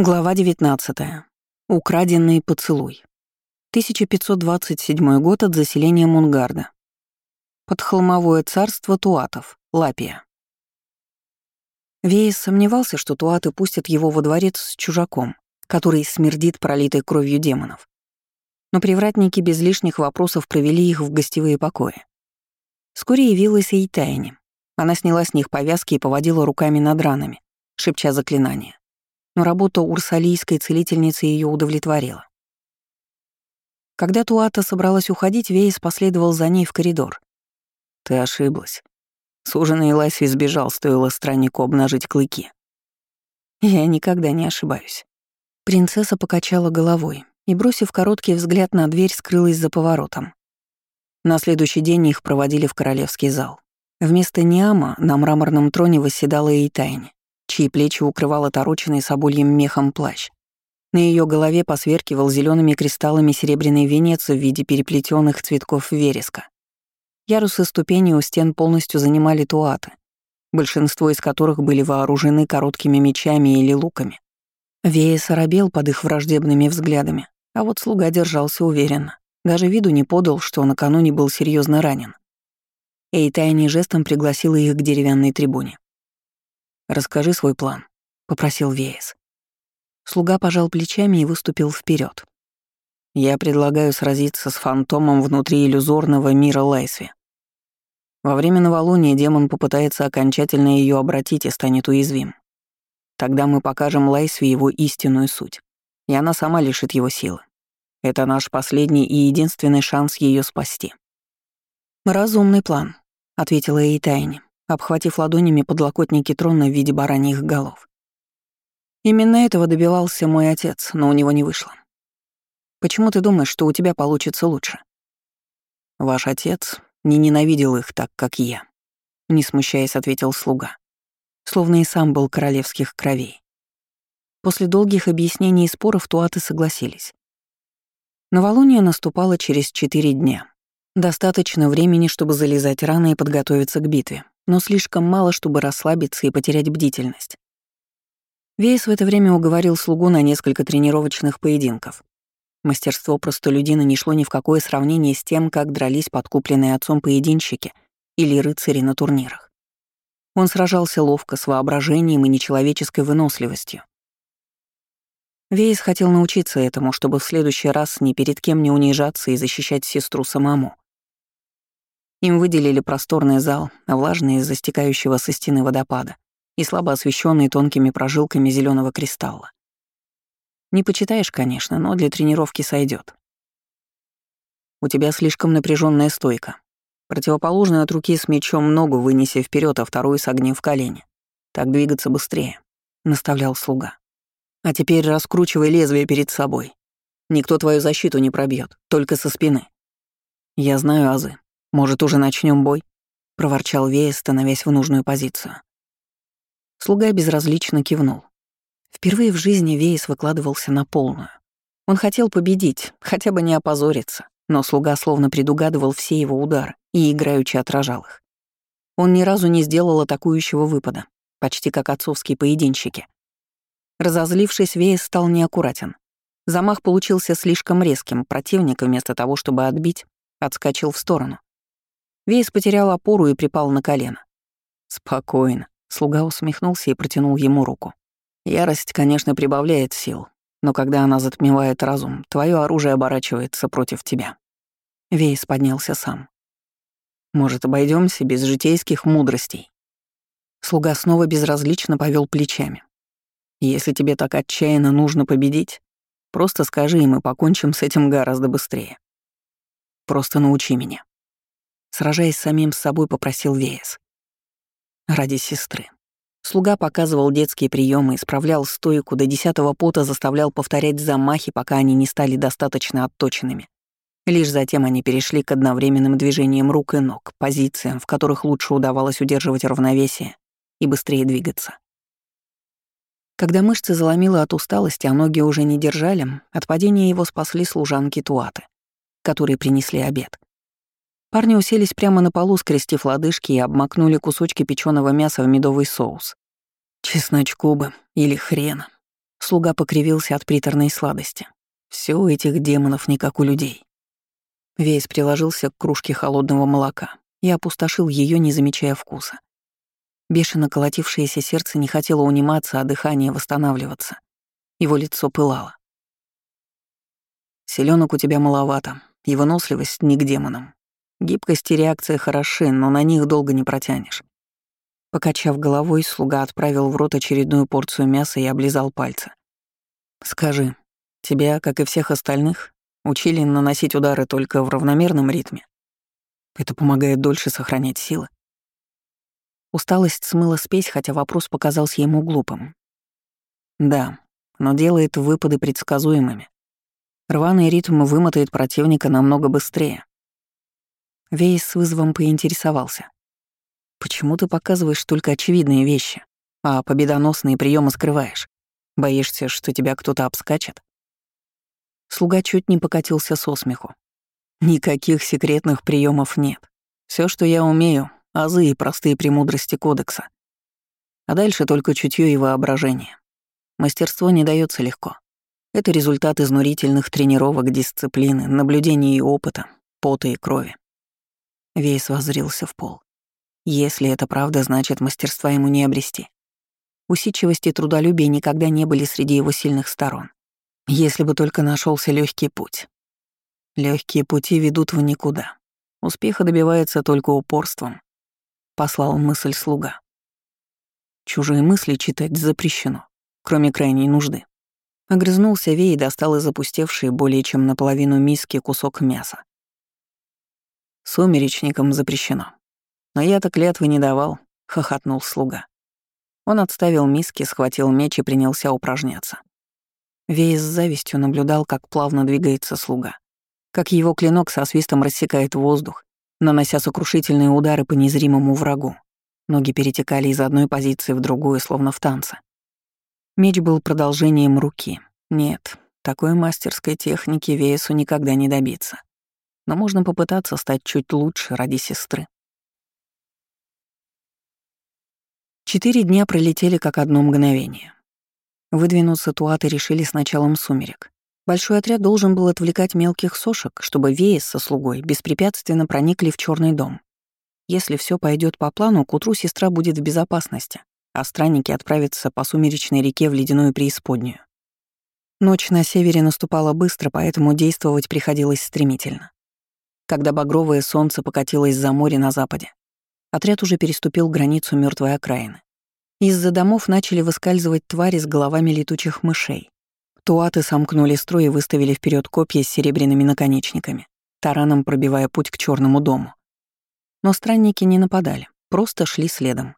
Глава 19. Украденный поцелуй. 1527 год от заселения Мунгарда. Подхолмовое царство Туатов, Лапия. Вейс сомневался, что Туаты пустят его во дворец с чужаком, который смердит пролитой кровью демонов. Но привратники без лишних вопросов провели их в гостевые покои. Вскоре явилась и Тайни. Она сняла с них повязки и поводила руками над ранами, шепча заклинания но работа урсалийской целительницы ее удовлетворила. Когда Туата собралась уходить, Вейс последовал за ней в коридор. «Ты ошиблась. Суженый Лайсви сбежал, стоило страннику обнажить клыки». «Я никогда не ошибаюсь». Принцесса покачала головой и, бросив короткий взгляд на дверь, скрылась за поворотом. На следующий день их проводили в королевский зал. Вместо Ниама на мраморном троне восседала Эйтайни чьи плечи укрывал отороченный собольем мехом плащ. На ее голове посверкивал зелеными кристаллами серебряный венец в виде переплетенных цветков вереска. Ярусы ступеней у стен полностью занимали туаты, большинство из которых были вооружены короткими мечами или луками. Вея оробел под их враждебными взглядами, а вот слуга держался уверенно. Даже виду не подал, что накануне был серьезно ранен. Эйтайни жестом пригласила их к деревянной трибуне. «Расскажи свой план», — попросил Веес. Слуга пожал плечами и выступил вперед. «Я предлагаю сразиться с фантомом внутри иллюзорного мира Лайсви. Во время новолуния демон попытается окончательно ее обратить и станет уязвим. Тогда мы покажем Лайсви его истинную суть, и она сама лишит его силы. Это наш последний и единственный шанс ее спасти». «Разумный план», — ответила Эйтайни обхватив ладонями подлокотники трона в виде бараньих голов. Именно этого добивался мой отец, но у него не вышло. Почему ты думаешь, что у тебя получится лучше? Ваш отец не ненавидел их так, как я, не смущаясь, ответил слуга, словно и сам был королевских кровей. После долгих объяснений и споров туаты согласились. Новолуние наступало через четыре дня. Достаточно времени, чтобы залезать рано и подготовиться к битве, но слишком мало, чтобы расслабиться и потерять бдительность. Вейс в это время уговорил слугу на несколько тренировочных поединков. Мастерство простолюдина не шло ни в какое сравнение с тем, как дрались подкупленные отцом поединщики или рыцари на турнирах. Он сражался ловко, с воображением и нечеловеческой выносливостью. Вейс хотел научиться этому, чтобы в следующий раз ни перед кем не унижаться и защищать сестру самому. Им выделили просторный зал, влажный из-за стекающего со стены водопада и слабо освещенный тонкими прожилками зеленого кристалла. Не почитаешь, конечно, но для тренировки сойдет. У тебя слишком напряженная стойка. Противоположную от руки с мечом ногу вынеси вперед, а вторую согни в колени. Так двигаться быстрее, наставлял слуга. А теперь раскручивай лезвие перед собой. Никто твою защиту не пробьет, только со спины. Я знаю азы, «Может, уже начнем бой?» — проворчал Вея, становясь в нужную позицию. Слуга безразлично кивнул. Впервые в жизни Вейс выкладывался на полную. Он хотел победить, хотя бы не опозориться, но слуга словно предугадывал все его удары и играючи отражал их. Он ни разу не сделал атакующего выпада, почти как отцовские поединщики. Разозлившись, Вейс стал неаккуратен. Замах получился слишком резким, противник вместо того, чтобы отбить, отскочил в сторону. Вейс потерял опору и припал на колено. «Спокойно», — слуга усмехнулся и протянул ему руку. «Ярость, конечно, прибавляет сил, но когда она затмевает разум, твое оружие оборачивается против тебя». Вейс поднялся сам. «Может, обойдемся без житейских мудростей?» Слуга снова безразлично повел плечами. «Если тебе так отчаянно нужно победить, просто скажи, и мы покончим с этим гораздо быстрее. Просто научи меня». Сражаясь с самим собой, попросил Веес. Ради сестры. Слуга показывал детские приемы, исправлял стойку, до десятого пота заставлял повторять замахи, пока они не стали достаточно отточенными. Лишь затем они перешли к одновременным движениям рук и ног, позициям, в которых лучше удавалось удерживать равновесие и быстрее двигаться. Когда мышцы заломило от усталости, а ноги уже не держали, от падения его спасли служанки Туаты, которые принесли обед. Парни уселись прямо на полу, скрестив лодыжки и обмакнули кусочки печеного мяса в медовый соус. Чесночку бы или хрена. Слуга покривился от приторной сладости. Все у этих демонов не как у людей. Вейс приложился к кружке холодного молока и опустошил ее, не замечая вкуса. Бешено колотившееся сердце не хотело униматься, а дыхание восстанавливаться. Его лицо пылало. Селенок у тебя маловато, и выносливость не к демонам. Гибкость и реакция хороши, но на них долго не протянешь. Покачав головой, слуга отправил в рот очередную порцию мяса и облизал пальцы. «Скажи, тебя, как и всех остальных, учили наносить удары только в равномерном ритме? Это помогает дольше сохранять силы?» Усталость смыла спесь, хотя вопрос показался ему глупым. Да, но делает выпады предсказуемыми. Рваный ритм вымотает противника намного быстрее. Вейс с вызовом поинтересовался. «Почему ты показываешь только очевидные вещи, а победоносные приемы скрываешь? Боишься, что тебя кто-то обскачет?» Слуга чуть не покатился со смеху. «Никаких секретных приемов нет. Все, что я умею, азы и простые премудрости кодекса. А дальше только чутье и воображение. Мастерство не дается легко. Это результат изнурительных тренировок, дисциплины, наблюдений и опыта, пота и крови. Вейс воззрился в пол. Если это правда, значит, мастерства ему не обрести. Усидчивость и трудолюбие никогда не были среди его сильных сторон. Если бы только нашелся легкий путь. Легкие пути ведут в никуда. Успеха добивается только упорством, послал мысль слуга. Чужие мысли читать запрещено, кроме крайней нужды. Огрызнулся Вей и достал из опустевшей более чем наполовину миски кусок мяса. Сумеречникам запрещено. Но я-то клятвы не давал, хохотнул слуга. Он отставил миски, схватил меч и принялся упражняться. Вей с завистью наблюдал, как плавно двигается слуга, как его клинок со свистом рассекает воздух, нанося сокрушительные удары по незримому врагу. Ноги перетекали из одной позиции в другую, словно в танце. Меч был продолжением руки. Нет, такой мастерской техники Веесу никогда не добиться. Но можно попытаться стать чуть лучше ради сестры. Четыре дня пролетели как одно мгновение. Выдвинуться туаты решили с началом сумерек. Большой отряд должен был отвлекать мелких сошек, чтобы Веес со слугой беспрепятственно проникли в черный дом. Если все пойдет по плану, к утру сестра будет в безопасности, а странники отправятся по сумеречной реке в ледяную преисподнюю. Ночь на севере наступала быстро, поэтому действовать приходилось стремительно. Когда багровое солнце покатилось за море на западе, отряд уже переступил границу мертвой окраины. Из-за домов начали выскальзывать твари с головами летучих мышей. Туаты сомкнули строй и выставили вперед копья с серебряными наконечниками, тараном пробивая путь к черному дому. Но странники не нападали, просто шли следом.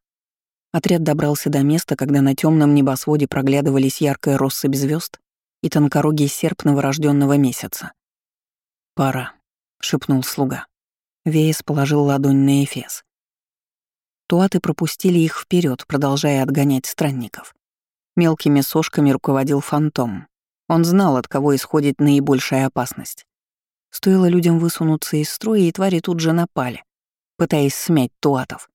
Отряд добрался до места, когда на темном небосводе проглядывались яркая россыпь звезд и тонкорогий серп новорожденного месяца. «Пора», — шепнул слуга. Веес положил ладонь на Эфес. Туаты пропустили их вперед, продолжая отгонять странников. Мелкими сошками руководил фантом, он знал, от кого исходит наибольшая опасность. Стоило людям высунуться из строя, и твари тут же напали, пытаясь смять туатов.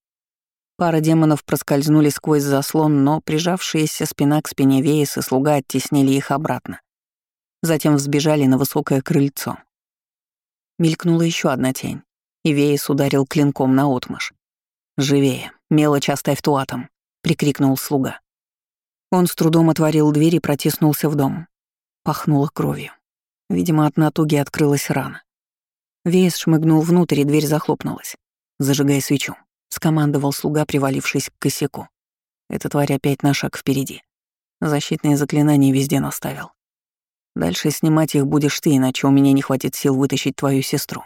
Пара демонов проскользнули сквозь заслон, но прижавшиеся спина к спине Веес и слуга оттеснили их обратно. Затем взбежали на высокое крыльцо. Мелькнула еще одна тень, и Веес ударил клинком на отмаш. «Живее, мелочь оставь туатом», — прикрикнул слуга. Он с трудом отворил дверь и протиснулся в дом. Пахнуло кровью. Видимо, от натуги открылась рана. Вейс шмыгнул внутрь, и дверь захлопнулась. «Зажигай свечу», — скомандовал слуга, привалившись к косяку. Эта тварь опять на шаг впереди. Защитные заклинания везде наставил. Дальше снимать их будешь ты, иначе у меня не хватит сил вытащить твою сестру.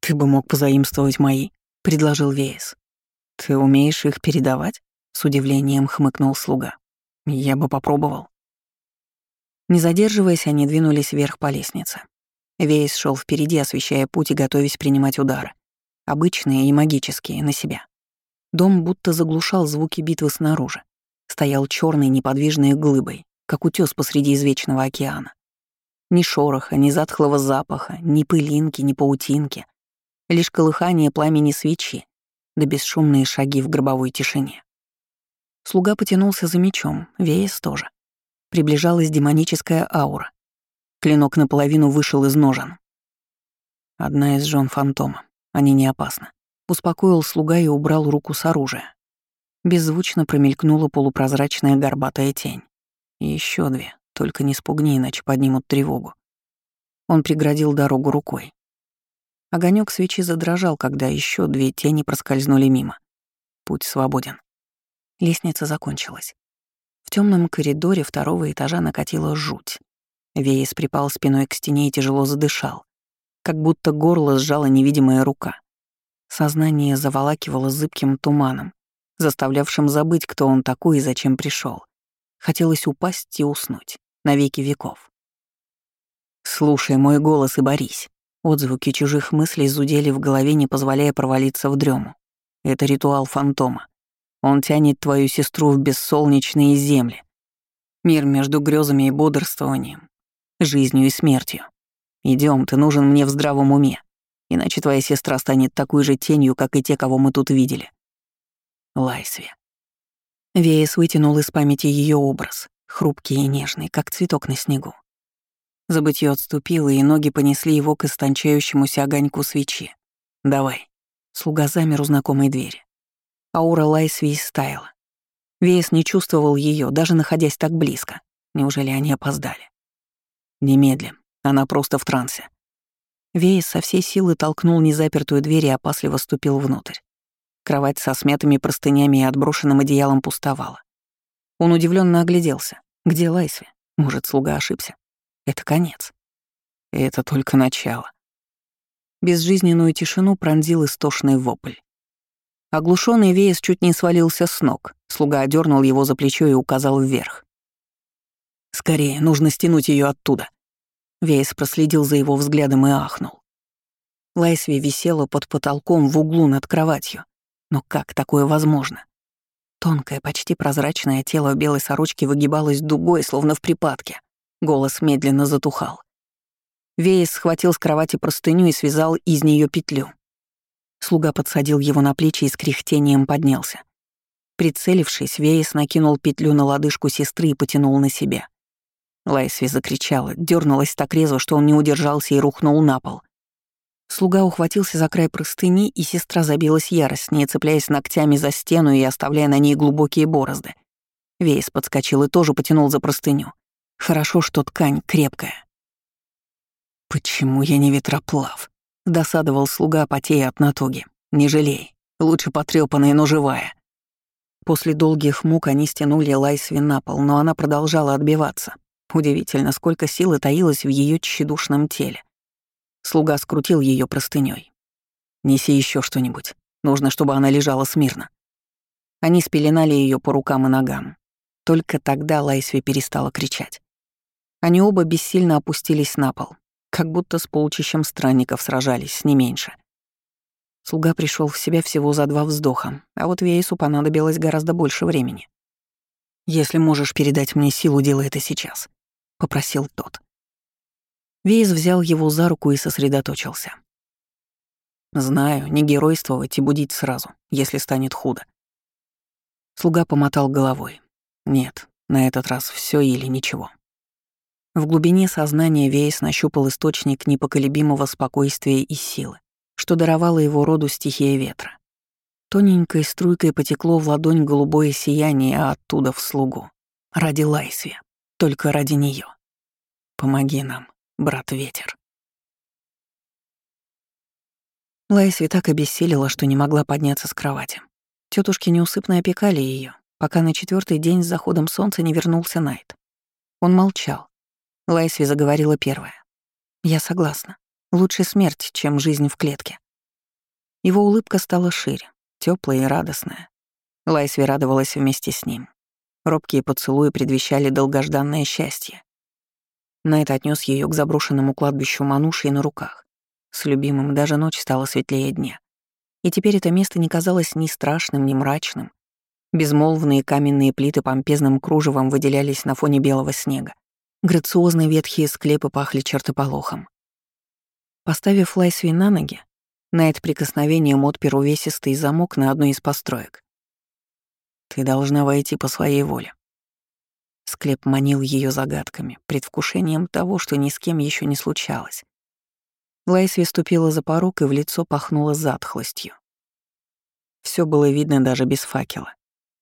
«Ты бы мог позаимствовать мои», — предложил Вейс. «Ты умеешь их передавать?» — с удивлением хмыкнул слуга. «Я бы попробовал». Не задерживаясь, они двинулись вверх по лестнице. Вейс шел впереди, освещая путь и готовясь принимать удары. Обычные и магические, на себя. Дом будто заглушал звуки битвы снаружи. Стоял черной неподвижной глыбой, как утес посреди извечного океана. Ни шороха, ни затхлого запаха, ни пылинки, ни паутинки. Лишь колыхание пламени свечи, да бесшумные шаги в гробовой тишине. Слуга потянулся за мечом, Вейс тоже. приближалась демоническая аура. Клинок наполовину вышел из ножен. Одна из жен фантома. Они не опасны. Успокоил слуга и убрал руку с оружия. Беззвучно промелькнула полупрозрачная горбатая тень. Еще две, только не спугни, иначе поднимут тревогу. Он преградил дорогу рукой. Огонек свечи задрожал, когда еще две тени проскользнули мимо. Путь свободен. Лестница закончилась. В темном коридоре второго этажа накатила жуть. Вейс припал спиной к стене и тяжело задышал, как будто горло сжала невидимая рука. Сознание заволакивало зыбким туманом, заставлявшим забыть, кто он такой и зачем пришел. Хотелось упасть и уснуть, навеки веков. «Слушай мой голос и борись». Отзвуки чужих мыслей зудели в голове, не позволяя провалиться в дрему. Это ритуал фантома. Он тянет твою сестру в бессолнечные земли. Мир между грезами и бодрствованием, жизнью и смертью. Идем, ты нужен мне в здравом уме, иначе твоя сестра станет такой же тенью, как и те, кого мы тут видели. Лайсви. Веес вытянул из памяти ее образ, хрупкий и нежный, как цветок на снегу. Забытье отступило, и ноги понесли его к истончающемуся огоньку свечи. «Давай». Слуга замер у знакомой двери. Аура Лайсви истаяла. Вейс не чувствовал ее, даже находясь так близко. Неужели они опоздали? Немедленно. Она просто в трансе. Вейс со всей силы толкнул незапертую дверь и опасливо ступил внутрь. Кровать со смятыми простынями и отброшенным одеялом пустовала. Он удивленно огляделся. Где Лайсви? Может, слуга ошибся? Это конец. Это только начало. Безжизненную тишину пронзил истошный вопль. Оглушенный Веес чуть не свалился с ног. Слуга одернул его за плечо и указал вверх. «Скорее, нужно стянуть ее оттуда». Веес проследил за его взглядом и ахнул. Лайсви висела под потолком в углу над кроватью. Но как такое возможно? Тонкое, почти прозрачное тело в белой сорочке выгибалось дугой, словно в припадке. Голос медленно затухал. Веес схватил с кровати простыню и связал из нее петлю. Слуга подсадил его на плечи и с кряхтением поднялся. Прицелившись, Вейс накинул петлю на лодыжку сестры и потянул на себя. Лайсви закричала, дернулась так резво, что он не удержался и рухнул на пол. Слуга ухватился за край простыни, и сестра забилась яростнее, цепляясь ногтями за стену и оставляя на ней глубокие борозды. Вейс подскочил и тоже потянул за простыню. Хорошо, что ткань крепкая. «Почему я не ветроплав?» Досадовал слуга, потея от натуги. «Не жалей. Лучше потрёпанная, но живая». После долгих мук они стянули Лайсви на пол, но она продолжала отбиваться. Удивительно, сколько силы таилось в ее тщедушном теле. Слуга скрутил ее простыней. «Неси еще что-нибудь. Нужно, чтобы она лежала смирно». Они спеленали ее по рукам и ногам. Только тогда Лайсви перестала кричать. Они оба бессильно опустились на пол как будто с полчищем странников сражались, не меньше. Слуга пришел в себя всего за два вздоха, а вот Вейсу понадобилось гораздо больше времени. «Если можешь передать мне силу, делай это сейчас», — попросил тот. Вейс взял его за руку и сосредоточился. «Знаю, не геройствовать и будить сразу, если станет худо». Слуга помотал головой. «Нет, на этот раз все или ничего». В глубине сознания Вейс нащупал источник непоколебимого спокойствия и силы, что даровало его роду стихия ветра. Тоненькой струйкой потекло в ладонь голубое сияние, а оттуда в слугу. Ради Лайсви, только ради нее. Помоги нам, брат Ветер. Лайсви так обессилила, что не могла подняться с кровати. Тетушки неусыпно опекали ее, пока на четвертый день с заходом солнца не вернулся Найт. Он молчал, Лайсви заговорила первая. «Я согласна. Лучше смерть, чем жизнь в клетке». Его улыбка стала шире, теплая и радостная. Лайсви радовалась вместе с ним. Робкие поцелуи предвещали долгожданное счастье. Найт отнес ее к заброшенному кладбищу Мануши на руках. С любимым даже ночь стала светлее дня. И теперь это место не казалось ни страшным, ни мрачным. Безмолвные каменные плиты помпезным кружевом выделялись на фоне белого снега. Грациозные ветхие склепы пахли чертополохом. Поставив Лайсви на ноги, Найт прикосновением отпер увесистый замок на одной из построек. «Ты должна войти по своей воле». Склеп манил ее загадками, предвкушением того, что ни с кем еще не случалось. Лайсви ступила за порог и в лицо пахнуло затхлостью. Все было видно даже без факела.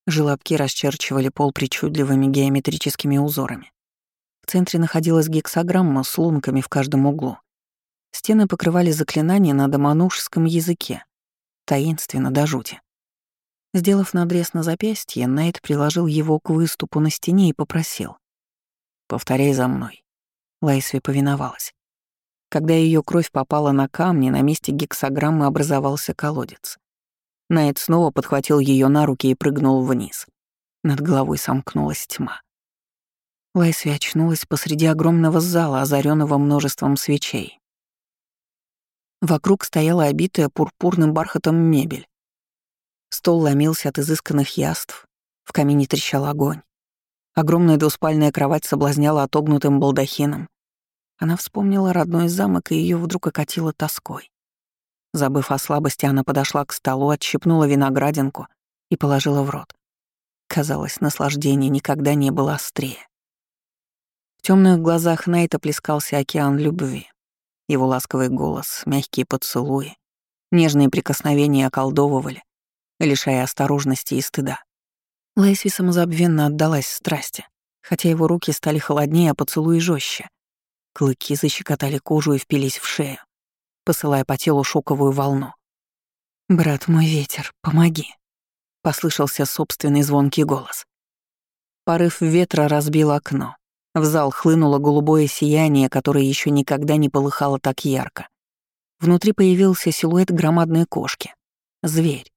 Желобки расчерчивали пол причудливыми геометрическими узорами. В центре находилась гексограмма с лунками в каждом углу. Стены покрывали заклинания на домонушском языке, таинственно до жути. Сделав надрез на запястье, Найт приложил его к выступу на стене и попросил. «Повторяй за мной». Лайсви повиновалась. Когда ее кровь попала на камни, на месте гексограммы образовался колодец. Найт снова подхватил ее на руки и прыгнул вниз. Над головой сомкнулась тьма. Лайсви очнулась посреди огромного зала, озаренного множеством свечей. Вокруг стояла обитая пурпурным бархатом мебель, Стол ломился от изысканных яств, в камине трещал огонь. Огромная двуспальная кровать соблазняла отогнутым балдахином. Она вспомнила родной замок, и ее вдруг окатило тоской. Забыв о слабости, она подошла к столу, отщипнула виноградинку и положила в рот. Казалось, наслаждение никогда не было острее. В темных глазах Найта плескался океан любви. Его ласковый голос, мягкие поцелуи, нежные прикосновения околдовывали, лишая осторожности и стыда. Лайсви самозабвенно отдалась страсти, хотя его руки стали холоднее, а поцелуи жестче. Клыки защекотали кожу и впились в шею, посылая по телу шоковую волну. «Брат мой ветер, помоги!» — послышался собственный звонкий голос. Порыв ветра разбил окно. В зал хлынуло голубое сияние, которое еще никогда не полыхало так ярко. Внутри появился силуэт громадной кошки. Зверь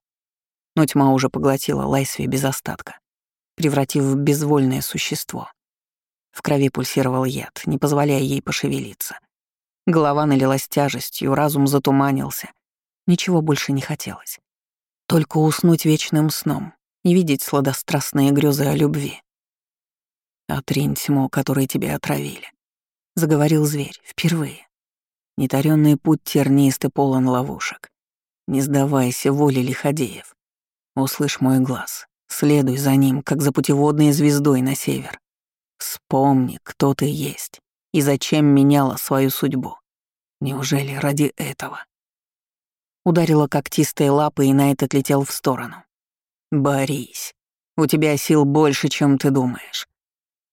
но тьма уже поглотила Лайсви без остатка, превратив в безвольное существо. В крови пульсировал яд, не позволяя ей пошевелиться. Голова налилась тяжестью, разум затуманился. Ничего больше не хотелось. Только уснуть вечным сном и видеть сладострастные грезы о любви. «Отринь тьму, которой тебя отравили», — заговорил зверь впервые. Нетаренный путь тернист и полон ловушек. Не сдавайся воле лиходеев. Услышь мой глаз. Следуй за ним, как за путеводной звездой на север. Вспомни, кто ты есть и зачем меняла свою судьбу. Неужели ради этого? Ударила когтистые лапы, и Найт отлетел в сторону. «Борись. У тебя сил больше, чем ты думаешь.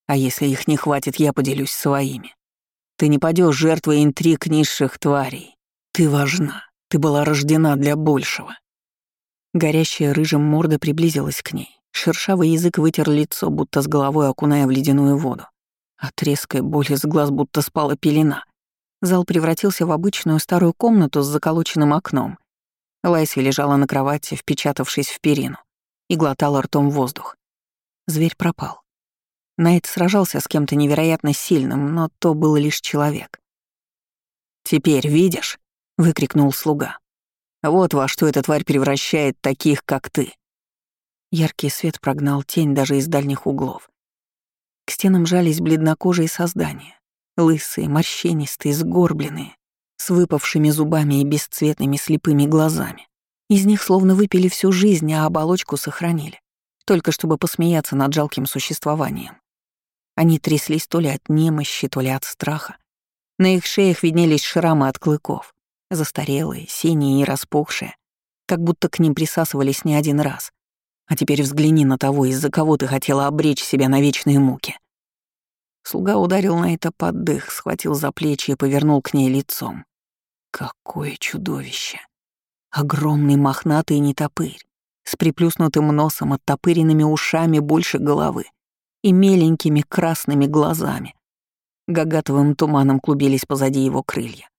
А если их не хватит, я поделюсь своими. Ты не падешь жертвой интриг низших тварей. Ты важна. Ты была рождена для большего. Горящая рыжим морда приблизилась к ней. Шершавый язык вытер лицо, будто с головой окуная в ледяную воду. От резкой боли с глаз будто спала пелена. Зал превратился в обычную старую комнату с заколоченным окном. Лайсви лежала на кровати, впечатавшись в перину, и глотала ртом воздух. Зверь пропал. Найт сражался с кем-то невероятно сильным, но то был лишь человек. «Теперь видишь?» — выкрикнул слуга. Вот во что эта тварь превращает таких, как ты. Яркий свет прогнал тень даже из дальних углов. К стенам жались бледнокожие создания, лысые, морщинистые, сгорбленные, с выпавшими зубами и бесцветными слепыми глазами. Из них словно выпили всю жизнь, а оболочку сохранили, только чтобы посмеяться над жалким существованием. Они тряслись то ли от немощи, то ли от страха. На их шеях виднелись шрамы от клыков. Застарелые, синие и распухшие, как будто к ним присасывались не один раз. А теперь взгляни на того, из-за кого ты хотела обречь себя на вечные муки. Слуга ударил на это под дых, схватил за плечи и повернул к ней лицом. Какое чудовище! Огромный мохнатый нетопырь, с приплюснутым носом, оттопыренными ушами больше головы и меленькими красными глазами. Гагатовым туманом клубились позади его крылья.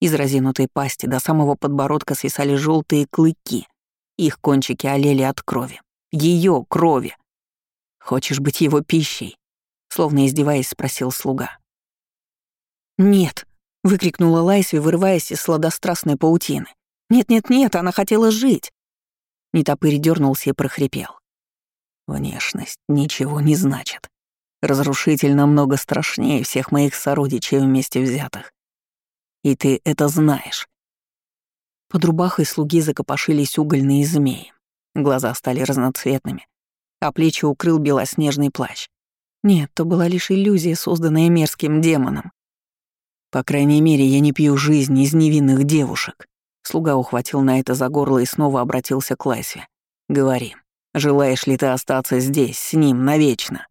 Из разинутой пасти до самого подбородка свисали желтые клыки. Их кончики олели от крови. Ее крови. «Хочешь быть его пищей?» Словно издеваясь, спросил слуга. «Нет», — выкрикнула Лайсви, вырываясь из сладострастной паутины. «Нет-нет-нет, она хотела жить!» Нетопырь дернулся и прохрипел. «Внешность ничего не значит. Разрушитель намного страшнее всех моих сородичей вместе взятых. И ты это знаешь. Под рубахой слуги закопошились угольные змеи. Глаза стали разноцветными, а плечи укрыл белоснежный плащ. Нет, то была лишь иллюзия, созданная мерзким демоном. По крайней мере, я не пью жизнь из невинных девушек. Слуга ухватил на это за горло и снова обратился к Лайсве. «Говори, желаешь ли ты остаться здесь, с ним, навечно?»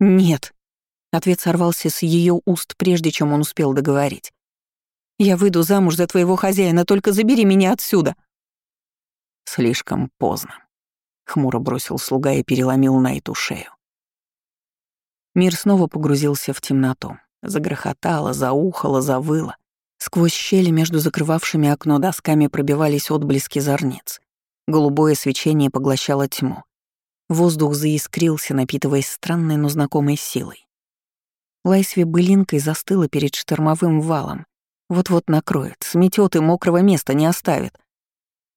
«Нет». Ответ сорвался с ее уст, прежде чем он успел договорить. «Я выйду замуж за твоего хозяина, только забери меня отсюда». «Слишком поздно», — хмуро бросил слуга и переломил Найту шею. Мир снова погрузился в темноту. Загрохотало, заухало, завыло. Сквозь щели между закрывавшими окно досками пробивались отблески зорниц. Голубое свечение поглощало тьму. Воздух заискрился, напитываясь странной, но знакомой силой. Лайсви былинкой застыла перед штормовым валом. Вот-вот накроет, сметет и мокрого места не оставит.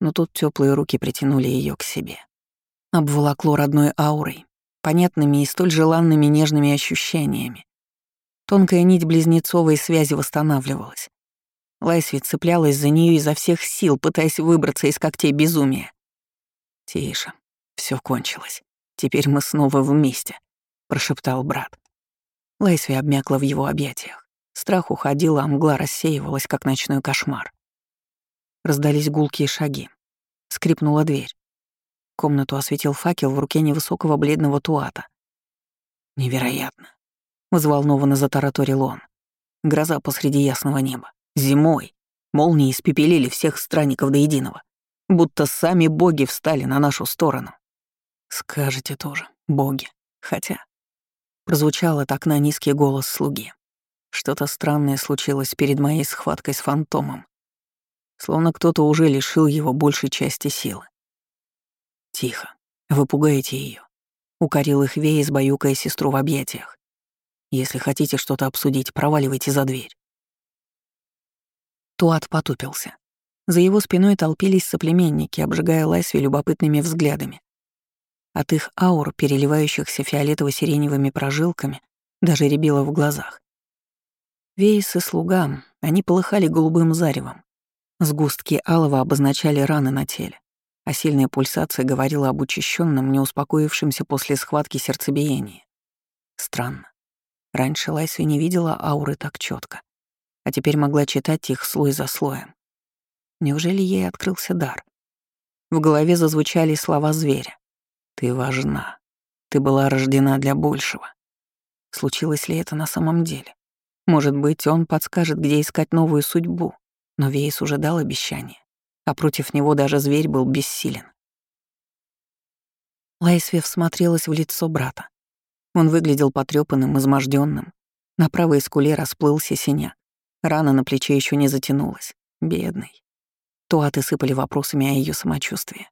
Но тут теплые руки притянули ее к себе. Обволокло родной аурой, понятными и столь желанными нежными ощущениями. Тонкая нить близнецовой связи восстанавливалась. Лайсвит цеплялась за нее изо всех сил, пытаясь выбраться из когтей безумия. «Тише, все кончилось. Теперь мы снова вместе», — прошептал брат. Лайсви обмякла в его объятиях. Страх уходил, а мгла рассеивалась, как ночной кошмар. Раздались гулкие шаги. Скрипнула дверь. Комнату осветил факел в руке невысокого бледного туата. «Невероятно!» — взволнованно затараторил он. Гроза посреди ясного неба. Зимой. Молнии испепелили всех странников до единого. Будто сами боги встали на нашу сторону. Скажете тоже, боги. Хотя... Прозвучал от окна низкий голос слуги. Что-то странное случилось перед моей схваткой с фантомом. Словно кто-то уже лишил его большей части силы. Тихо. Вы пугаете ее. Укорил их Вей, баюкая сестру в объятиях. Если хотите что-то обсудить, проваливайте за дверь. Туат потупился. За его спиной толпились соплеменники, обжигая Лайсви любопытными взглядами. От их аур, переливающихся фиолетово-сиреневыми прожилками, даже рябило в глазах. Вейс и слугам, они полыхали голубым заревом. Сгустки алого обозначали раны на теле, а сильная пульсация говорила об учащенном, не успокоившемся после схватки сердцебиении. Странно. Раньше Лайсви не видела ауры так четко а теперь могла читать их слой за слоем. Неужели ей открылся дар? В голове зазвучали слова зверя. «Ты важна. Ты была рождена для большего». Случилось ли это на самом деле? Может быть, он подскажет, где искать новую судьбу, но Вейс уже дал обещание, а против него даже зверь был бессилен. Лайсвев смотрелась в лицо брата. Он выглядел потрёпанным, измождённым. На правой скуле расплылся синяк. Рана на плече еще не затянулась. Бедный. Туаты сыпали вопросами о ее самочувствии.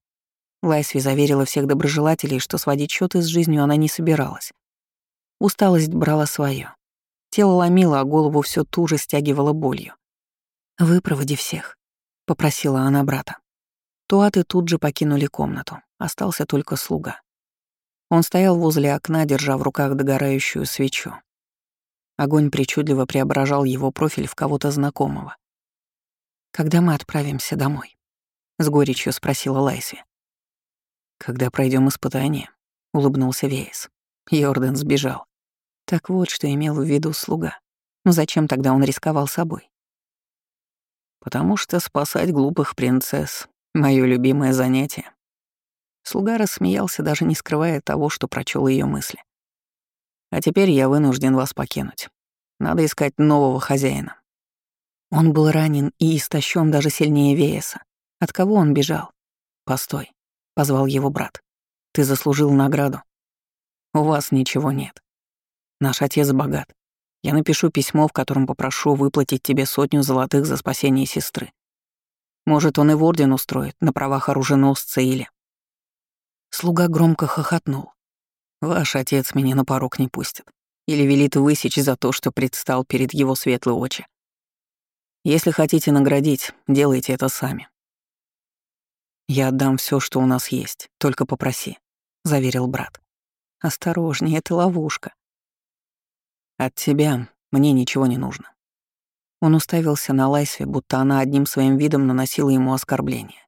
Лайсви заверила всех доброжелателей, что сводить счеты с жизнью она не собиралась. Усталость брала свое. Тело ломило, а голову все туже стягивало болью. «Выпроводи всех», — попросила она брата. Туаты тут же покинули комнату. Остался только слуга. Он стоял возле окна, держа в руках догорающую свечу. Огонь причудливо преображал его профиль в кого-то знакомого. «Когда мы отправимся домой?» — с горечью спросила Лайси. «Когда пройдем испытание», — улыбнулся Вейс. Йордан сбежал. Так вот, что имел в виду слуга. Но зачем тогда он рисковал собой? «Потому что спасать глупых принцесс — мое любимое занятие». Слуга рассмеялся, даже не скрывая того, что прочел ее мысли. А теперь я вынужден вас покинуть. Надо искать нового хозяина». Он был ранен и истощен даже сильнее Вееса. От кого он бежал? «Постой», — позвал его брат. «Ты заслужил награду. У вас ничего нет. Наш отец богат. Я напишу письмо, в котором попрошу выплатить тебе сотню золотых за спасение сестры. Может, он и в орден устроит, на правах оруженосца или...» Слуга громко хохотнул. Ваш отец меня на порог не пустит. Или велит высечь за то, что предстал перед его светлые очи. Если хотите наградить, делайте это сами. Я отдам все, что у нас есть, только попроси, заверил брат. Осторожнее, это ловушка. От тебя мне ничего не нужно. Он уставился на Лайсве, будто она одним своим видом наносила ему оскорбление.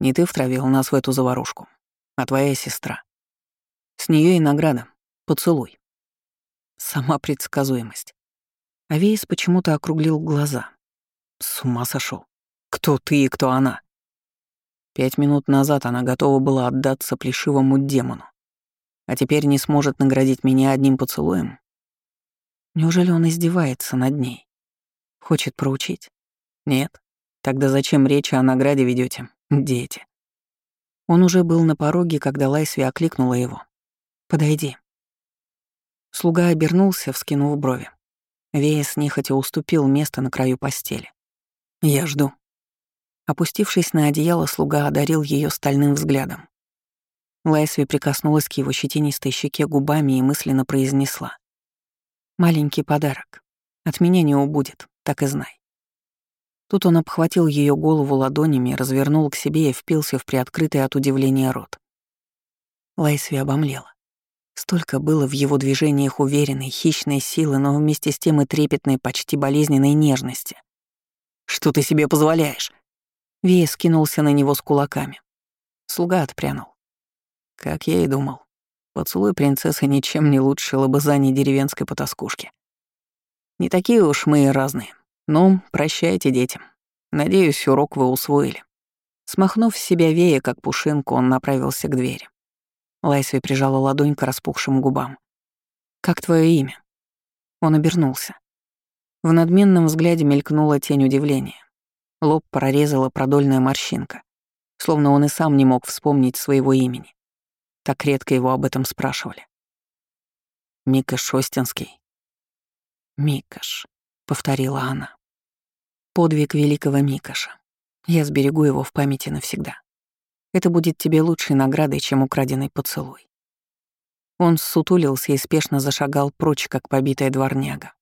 Не ты втравил нас в эту заварушку, а твоя сестра. С нее и награда. Поцелуй. Сама предсказуемость. Авейс почему-то округлил глаза. С ума сошел. Кто ты и кто она? Пять минут назад она готова была отдаться плешивому демону. А теперь не сможет наградить меня одним поцелуем? Неужели он издевается над ней? Хочет проучить? Нет. Тогда зачем речь о награде ведете, дети? Он уже был на пороге, когда Лайсви окликнула его. «Подойди». Слуга обернулся, вскинув брови. Веес нехотя уступил место на краю постели. «Я жду». Опустившись на одеяло, слуга одарил ее стальным взглядом. Лайсви прикоснулась к его щетинистой щеке губами и мысленно произнесла. «Маленький подарок. От меня не убудет, так и знай». Тут он обхватил ее голову ладонями, развернул к себе и впился в приоткрытый от удивления рот. Лайсви обомлела. Столько было в его движениях уверенной, хищной силы, но вместе с тем и трепетной, почти болезненной нежности. «Что ты себе позволяешь?» Вия скинулся на него с кулаками. Слуга отпрянул. Как я и думал. Поцелуй принцессы ничем не лучше лобызания деревенской потаскушки. Не такие уж мы и разные. Ну, прощайте, дети. Надеюсь, урок вы усвоили. Смахнув с себя вея, как пушинку, он направился к двери. Лайсви прижала ладонь к распухшим губам. «Как твое имя?» Он обернулся. В надменном взгляде мелькнула тень удивления. Лоб прорезала продольная морщинка, словно он и сам не мог вспомнить своего имени. Так редко его об этом спрашивали. «Мика Шостинский». «Микаш», — повторила она. «Подвиг великого Микаша. Я сберегу его в памяти навсегда. Это будет тебе лучшей наградой, чем украденный поцелуй». Он сутулился и спешно зашагал прочь, как побитая дворняга.